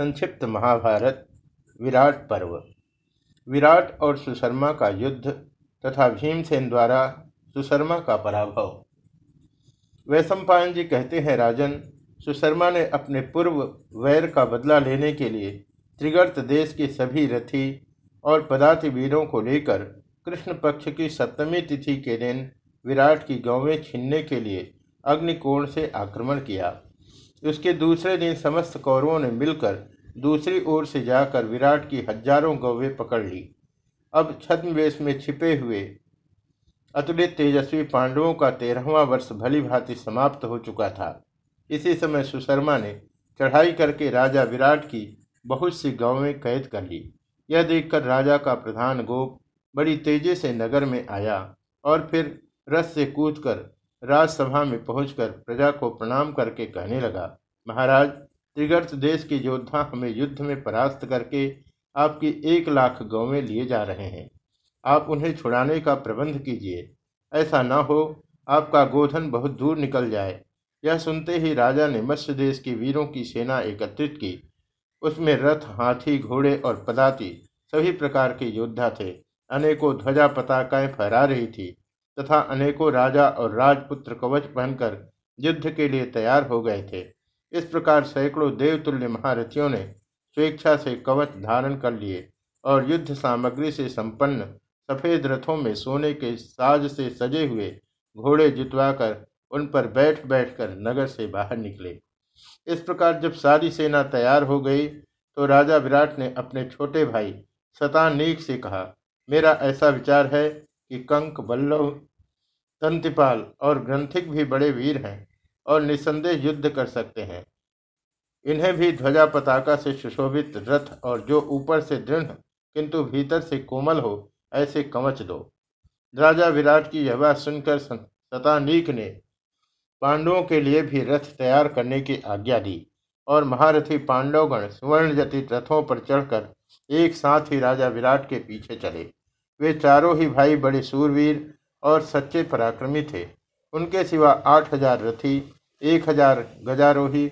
संक्षिप्त महाभारत, विराट पर्व। विराट और सुशर्मा का युद्ध तथा भीमसेन द्वारा सुशर्मा का पराभव। वैशंपायन जी कहते हैं, राजन सुशर्मा ने अपने पूर्व वैर का बदला लेने के लिए त्रिगर्त देश के सभी रथी और पदाति वीरों को लेकर कृष्ण पक्ष की सप्तमी तिथि के दिन विराट की गौवें छीनने के लिए अग्निकोण से आक्रमण किया। उसके दूसरे दिन समस्त कौरवों ने मिलकर दूसरी ओर से जाकर विराट की हज़ारों गौवें पकड़ ली। अब छद्मवेश में छिपे हुए अतुलित तेजस्वी पांडवों का तेरहवा वर्ष भली भांति समाप्त हो चुका था। इसी समय सुशर्मा ने चढ़ाई करके राजा विराट की बहुत सी गांवें कैद कर ली। यह देखकर राजा का प्रधान गोप बड़ी तेज़ी से नगर में आया और फिर रस से कूदकर राजसभा में पहुंचकर प्रजा को प्रणाम करके कहने लगा, महाराज, त्रिगर्त देश के योद्धा हमें युद्ध में परास्त करके आपकी एक लाख गौवें लिए जा रहे हैं। आप उन्हें छुड़ाने का प्रबंध कीजिए। ऐसा न हो, आपका गोधन बहुत दूर निकल जाए। यह सुनते ही राजा ने मत्स्य देश के वीरों की सेना एकत्रित की। उसमें रथ, हाथी, घोड़े और पदाती सभी प्रकार के योद्धा थे। अनेकों ध्वजा पताकाएँ फहरा रही थी। तथा अनेकों राजा और राजपुत्र कवच पहनकर युद्ध के लिए तैयार हो गए थे। इस प्रकार सैकड़ों देवतुल्य महारथियों ने स्वेच्छा से कवच धारण कर लिए और युद्ध सामग्री से संपन्न सफ़ेद रथों में सोने के साज से सजे हुए घोड़े जितवाकर उन पर बैठ बैठकर नगर से बाहर निकले। इस प्रकार जब सारी सेना तैयार हो गई तो राजा विराट ने अपने छोटे भाई सतानीक से कहा, मेरा ऐसा विचार है कि कंक बल्लभ तंतिपाल और ग्रंथिक भी बड़े वीर हैं और निसंदेह युद्ध कर सकते हैं। इन्हें भी ध्वजा पताका से सुशोभित रथ और जो ऊपर से दृढ़, किंतु भीतर से कोमल हो, ऐसे कवच दो। राजा विराट की यह बात सुनकर सतानीक ने पांडवों के लिए भी रथ तैयार करने की आज्ञा दी और महारथी पांडवगण सुवर्ण जटित रथों पर चढ़कर एक साथ ही राजा विराट के पीछे चले वे चारों ही भाई बड़े सूरवीर और सच्चे पराक्रमी थे। उनके सिवा आठ हज़ार रथी, एक हज़ार गजारोही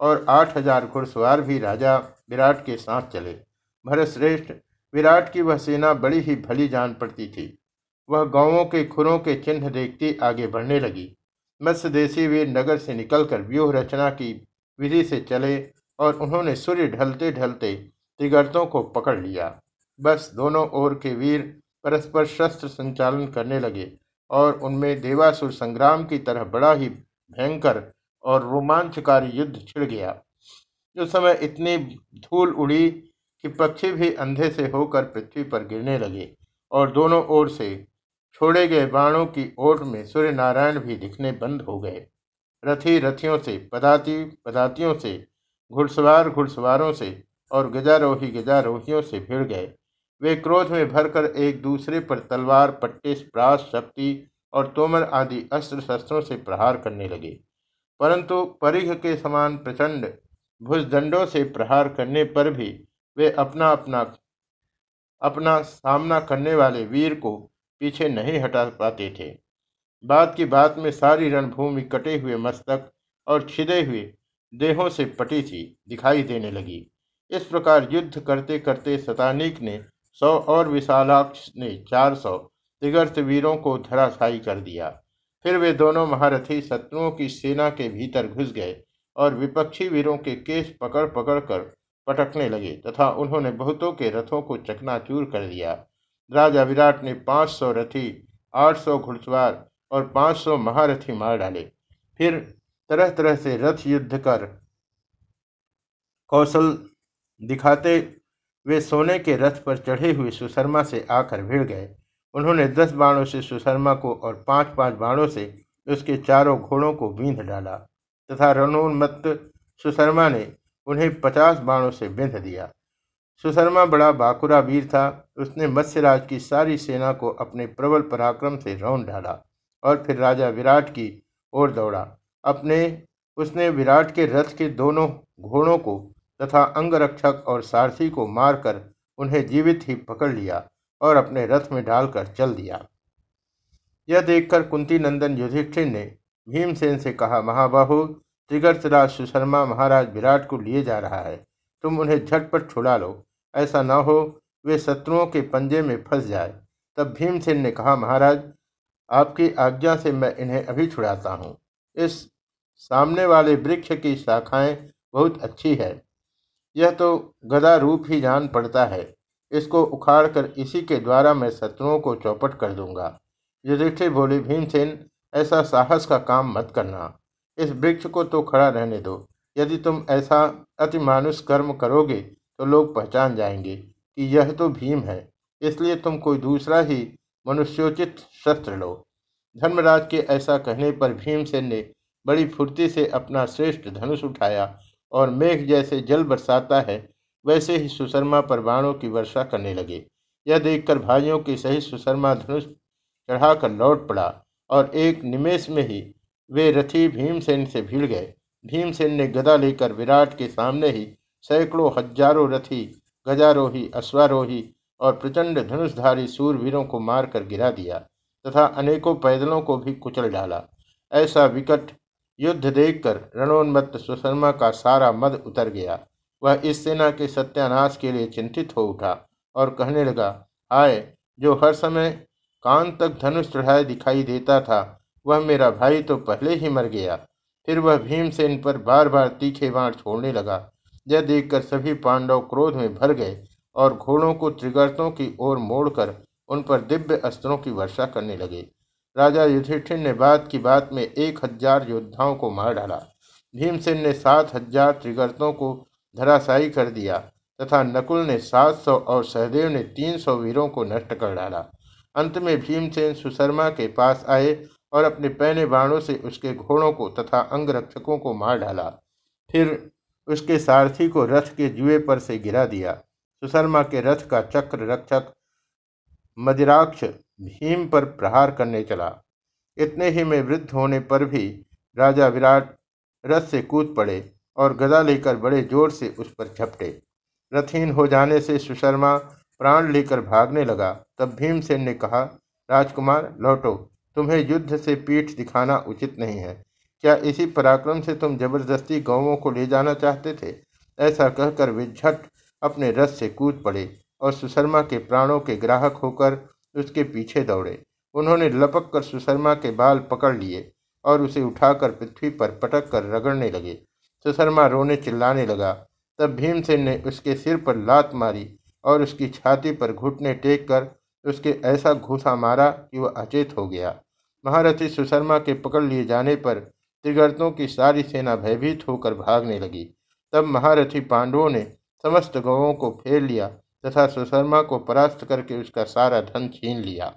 और आठ हज़ार घुड़सवार भी राजा विराट के साथ चले। भरतश्रेष्ठ विराट की वह सेना बड़ी ही भली जान पड़ती थी। वह गाँवों के खुरों के चिन्ह देखती आगे बढ़ने लगी। मत्स्य देशी वीर नगर से निकलकर व्यूह रचना की विधि से चले और उन्होंने सूर्य ढलते ढलते त्रिगर्तों को पकड़ लिया। बस दोनों ओर के वीर परस्पर शस्त्र संचालन करने लगे और उनमें देवासुर संग्राम की तरह बड़ा ही भयंकर और रोमांचकारी युद्ध छिड़ गया। उस समय इतनी धूल उड़ी कि पक्षी भी अंधे से होकर पृथ्वी पर गिरने लगे और दोनों ओर से छोड़े गए बाणों की ओट में सूर्य नारायण भी दिखने बंद हो गए। रथी रथियों से, पदाती, पदातियों से, घुड़सवार, घुड़सवारों से और गजारोही गजारोहियों से भिड़ गए। वे क्रोध में भरकर एक दूसरे पर तलवार, पट्टे प्रास शक्ति और तोमर आदि अस्त्र शस्त्रों से प्रहार करने लगे। परंतु परिघ के समान प्रचंड भुजदंडों से प्रहार करने पर भी वे अपना अपना अपना सामना करने वाले वीर को पीछे नहीं हटा पाते थे। बात की बात में सारी रणभूमि कटे हुए मस्तक और छिदे हुए देहों से पटी थी, दिखाई देने लगी। इस प्रकार युद्ध करते करते सतानिक ने सौ और विशालाक्ष ने चार सौ तिगर्थ वीरों को धराशायी कर दिया। फिर वे दोनों महारथी शत्रुओं की सेना के भीतर घुस गए और विपक्षी वीरों के केस पकड़ पकड़ कर पटकने लगे तथा उन्होंने बहुतों के रथों को चकनाचूर कर दिया। राजा विराट ने पाँच सौ रथी, आठ सौ घुड़सवार और पाँच सौ महारथी मार डाले। फिर तरह तरह से रथ युद्ध कर कौशल दिखाते वे सोने के रथ पर चढ़े हुए सुशर्मा से आकर भिड़ गए। उन्होंने दस बाणों से सुशर्मा को और पाँच पाँच बाणों से उसके चारों घोड़ों को बींध डाला तथा रणोन्मत्त सुशर्मा ने उन्हें पचास बाणों से बिंध दिया। सुशर्मा बड़ा बाकुरा वीर था। उसने मत्स्यराज की सारी सेना को अपने प्रबल पराक्रम से रौन डाला और फिर राजा विराट की ओर दौड़ा। अपने, उसने विराट के रथ के दोनों घोड़ों को तथा अंगरक्षक और सारथी को मारकर उन्हें जीवित ही पकड़ लिया और अपने रथ में डालकर चल दिया। यह देखकर कुंती नंदन युधिष्ठिर ने भीमसेन से कहा, महाबाहु, त्रिगर्तराज सुशर्मा महाराज विराट को लिए जा रहा है। तुम उन्हें झटपट छुड़ा लो। ऐसा न हो, वे शत्रुओं के पंजे में फंस जाए। तब भीमसेन ने कहा, महाराज, आपकी आज्ञा से मैं इन्हें अभी छुड़ाता हूँ। इस सामने वाले वृक्ष की शाखाएँ बहुत अच्छी है। यह तो गदा रूप ही जान पड़ता है। इसको उखाड़कर इसी के द्वारा मैं शत्रुओं को चौपट कर दूँगा। युधिष्ठिर बोले, भीमसेन, ऐसा साहस का काम मत करना। इस वृक्ष को तो खड़ा रहने दो। यदि तुम ऐसा अतिमानुष कर्म करोगे तो लोग पहचान जाएँगे कि यह तो भीम है। इसलिए तुम कोई दूसरा ही मनुष्योचित शस्त्र लो। धर्मराज के ऐसा कहने पर भीमसेन ने बड़ी फुर्ती से अपना श्रेष्ठ धनुष उठाया और मेघ जैसे जल बरसाता है, वैसे ही सुशर्मा पर बाणों की वर्षा करने लगे। यह देखकर भाइयों की सही सुशर्मा धनुष चढ़ाकर लौट पड़ा और एक निमेश में ही वे रथी भीमसेन से भिड़ गए। भीमसेन ने गदा लेकर विराट के सामने ही सैकड़ों हज़ारों रथी, गजारोही, अश्वारोही और प्रचंड धनुषधारी सूरवीरों को मारकर गिरा दिया तथा अनेकों पैदलों को भी कुचल डाला। ऐसा विकट युद्ध देखकर रणोन्मत्त सुशर्मा का सारा मद उतर गया। वह इस सेना के सत्यानाश के लिए चिंतित हो उठा और कहने लगा आय जो हर समय कान तक धनुष चढ़ाए दिखाई देता था, वह मेरा भाई तो पहले ही मर गया फिर वह भीमसेन पर बार बार तीखे बाण छोड़ने लगा। यह देखकर सभी पांडव क्रोध में भर गए और घोड़ों को त्रिगर्तों की ओर मोड़कर उन पर दिव्य अस्त्रों की वर्षा करने लगे। राजा युधिष्ठिर ने बात की बात में एक हज़ार योद्धाओं को मार डाला। भीमसेन ने सात हज़ार त्रिगर्तों को धराशायी कर दिया तथा नकुल ने सात सौ और सहदेव ने तीन सौ वीरों को नष्ट कर डाला। अंत में भीमसेन सुशर्मा के पास आए और अपने पहने बाणों से उसके घोड़ों को तथा अंगरक्षकों को मार डाला। फिर उसके सारथी को रथ के जुए पर से गिरा दिया। सुशर्मा के रथ का चक्र रक्षक मदिराक्ष भीम पर प्रहार करने चला। इतने ही में वृद्ध होने पर भी राजा विराट रथ से कूद पड़े और गदा लेकर बड़े ज़ोर से उस पर झपटे। रथहीन हो जाने से सुशर्मा प्राण लेकर भागने लगा। तब भीमसेन ने कहा, राजकुमार, लौटो। तुम्हें युद्ध से पीठ दिखाना उचित नहीं है। क्या इसी पराक्रम से तुम ज़बरदस्ती गाँवों को ले जाना चाहते थे? ऐसा कहकर वे झट अपने रथ से कूद पड़े और सुशर्मा के प्राणों के ग्राहक होकर उसके पीछे दौड़े। उन्होंने लपक कर सुशर्मा के बाल पकड़ लिए और उसे उठाकर पृथ्वी पर पटक कर रगड़ने लगे। सुशर्मा रोने चिल्लाने लगा। तब भीमसेन ने उसके सिर पर लात मारी और उसकी छाती पर घुटने टेक कर उसके ऐसा घूसा मारा कि वह अचेत हो गया। महारथी सुशर्मा के पकड़ लिए जाने पर त्रिगर्तों की सारी सेना भयभीत होकर भागने लगी। तब महारथी पांडवों ने समस्त गौों को फेर लिया तथा सुशर्मा को परास्त करके उसका सारा धन छीन लिया।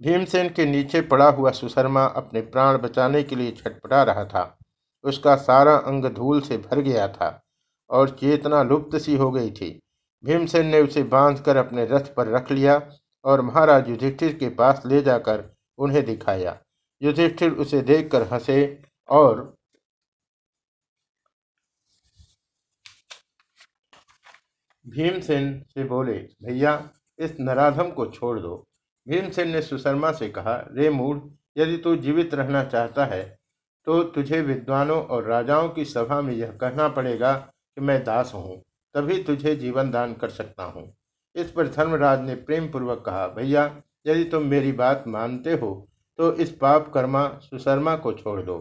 भीमसेन के नीचे पड़ा हुआ सुशर्मा अपने प्राण बचाने के लिए छटपटा रहा था। उसका सारा अंग धूल से भर गया था और चेतना लुप्त सी हो गई थी। भीमसेन ने उसे बांधकर अपने रथ पर रख लिया और महाराज युधिष्ठिर के पास ले जाकर उन्हें दिखाया। युधिष्ठिर उसे देखकर हंसे और भीमसेन से बोले, भैया, इस नराधम को छोड़ दो। भीमसेन ने सुशर्मा से कहा, रे मूढ़, यदि तू जीवित रहना चाहता है तो तुझे विद्वानों और राजाओं की सभा में यह कहना पड़ेगा कि मैं दास हूँ, तभी तुझे जीवन दान कर सकता हूँ। इस पर धर्मराज ने प्रेम पूर्वक कहा, भैया, यदि तुम मेरी बात मानते हो तो इस पाप कर्मा सुशर्मा को छोड़ दो।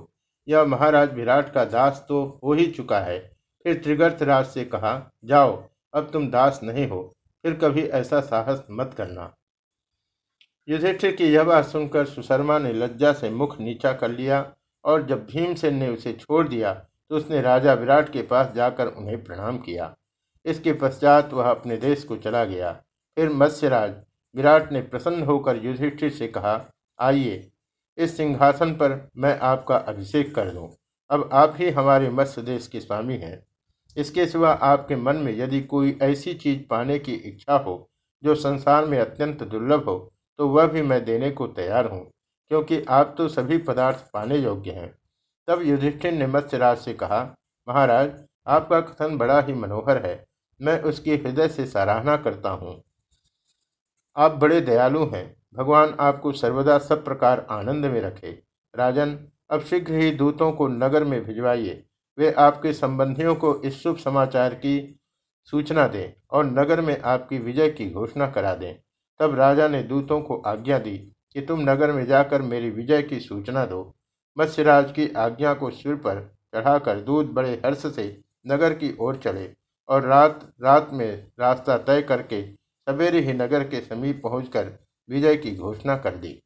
यह महाराज विराट का दास तो हो ही चुका है। फिर त्रिगर्थ राज से कहा, जाओ अब तुम दास नहीं हो, फिर कभी ऐसा साहस मत करना। युधिष्ठिर की यह बात सुनकर सुशर्मा ने लज्जा से मुख नीचा कर लिया और जब भीमसेन ने उसे छोड़ दिया तो उसने राजा विराट के पास जाकर उन्हें प्रणाम किया। इसके पश्चात वह अपने देश को चला गया। फिर मत्स्यराज विराट ने प्रसन्न होकर युधिष्ठिर से कहा, आइए, इस सिंहासन पर मैं आपका अभिषेक कर दूँ। अब आप ही हमारे मत्स्य देश के स्वामी हैं। इसके सिवा आपके मन में यदि कोई ऐसी चीज़ पाने की इच्छा हो, जो संसार में अत्यंत दुर्लभ हो तो वह भी मैं देने को तैयार हूँ, क्योंकि आप तो सभी पदार्थ पाने योग्य हैं। तब युधिष्ठिर ने मत्स्यराज से कहा, महाराज, आपका कथन बड़ा ही मनोहर है। मैं उसकी हृदय से सराहना करता हूँ। आप बड़े दयालु हैं। भगवान आपको सर्वदा सब प्रकार आनंद में रखे। राजन, अब शीघ्र ही दूतों को नगर में भिजवाइए। वे आपके संबंधियों को इस शुभ समाचार की सूचना दें और नगर में आपकी विजय की घोषणा करा दें। तब राजा ने दूतों को आज्ञा दी कि तुम नगर में जाकर मेरी विजय की सूचना दो। मत्स्यराज की आज्ञा को सिर पर चढ़ाकर दूत बड़े हर्ष से नगर की ओर चले और रात रात में रास्ता तय करके सवेरे ही नगर के समीप पहुंचकर विजय की घोषणा कर दी।